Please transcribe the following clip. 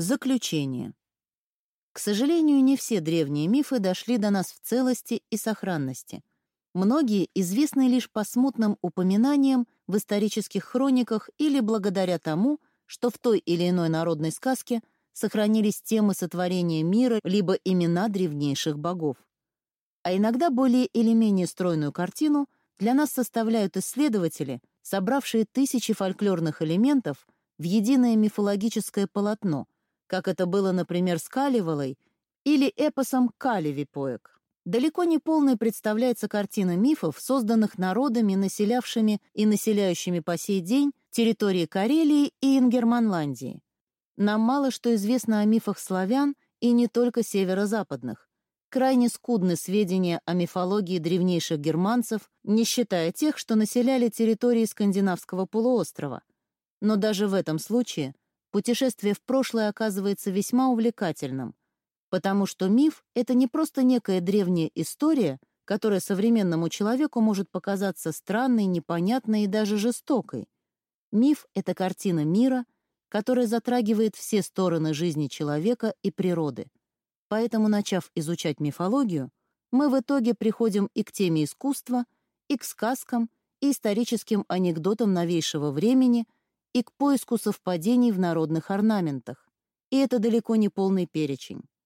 Заключение. К сожалению, не все древние мифы дошли до нас в целости и сохранности. Многие известны лишь по смутным упоминаниям в исторических хрониках или благодаря тому, что в той или иной народной сказке сохранились темы сотворения мира либо имена древнейших богов. А иногда более или менее стройную картину для нас составляют исследователи, собравшие тысячи фольклорных элементов в единое мифологическое полотно — как это было, например, с Калевалой или эпосом Калевипоек. Далеко не полной представляется картина мифов, созданных народами, населявшими и населяющими по сей день территории Карелии и Ингерманландии. Нам мало что известно о мифах славян и не только северо-западных. Крайне скудны сведения о мифологии древнейших германцев, не считая тех, что населяли территории скандинавского полуострова. Но даже в этом случае путешествие в прошлое оказывается весьма увлекательным, потому что миф — это не просто некая древняя история, которая современному человеку может показаться странной, непонятной и даже жестокой. Миф — это картина мира, которая затрагивает все стороны жизни человека и природы. Поэтому, начав изучать мифологию, мы в итоге приходим и к теме искусства, и к сказкам, и историческим анекдотам новейшего времени — и к поиску совпадений в народных орнаментах. И это далеко не полный перечень.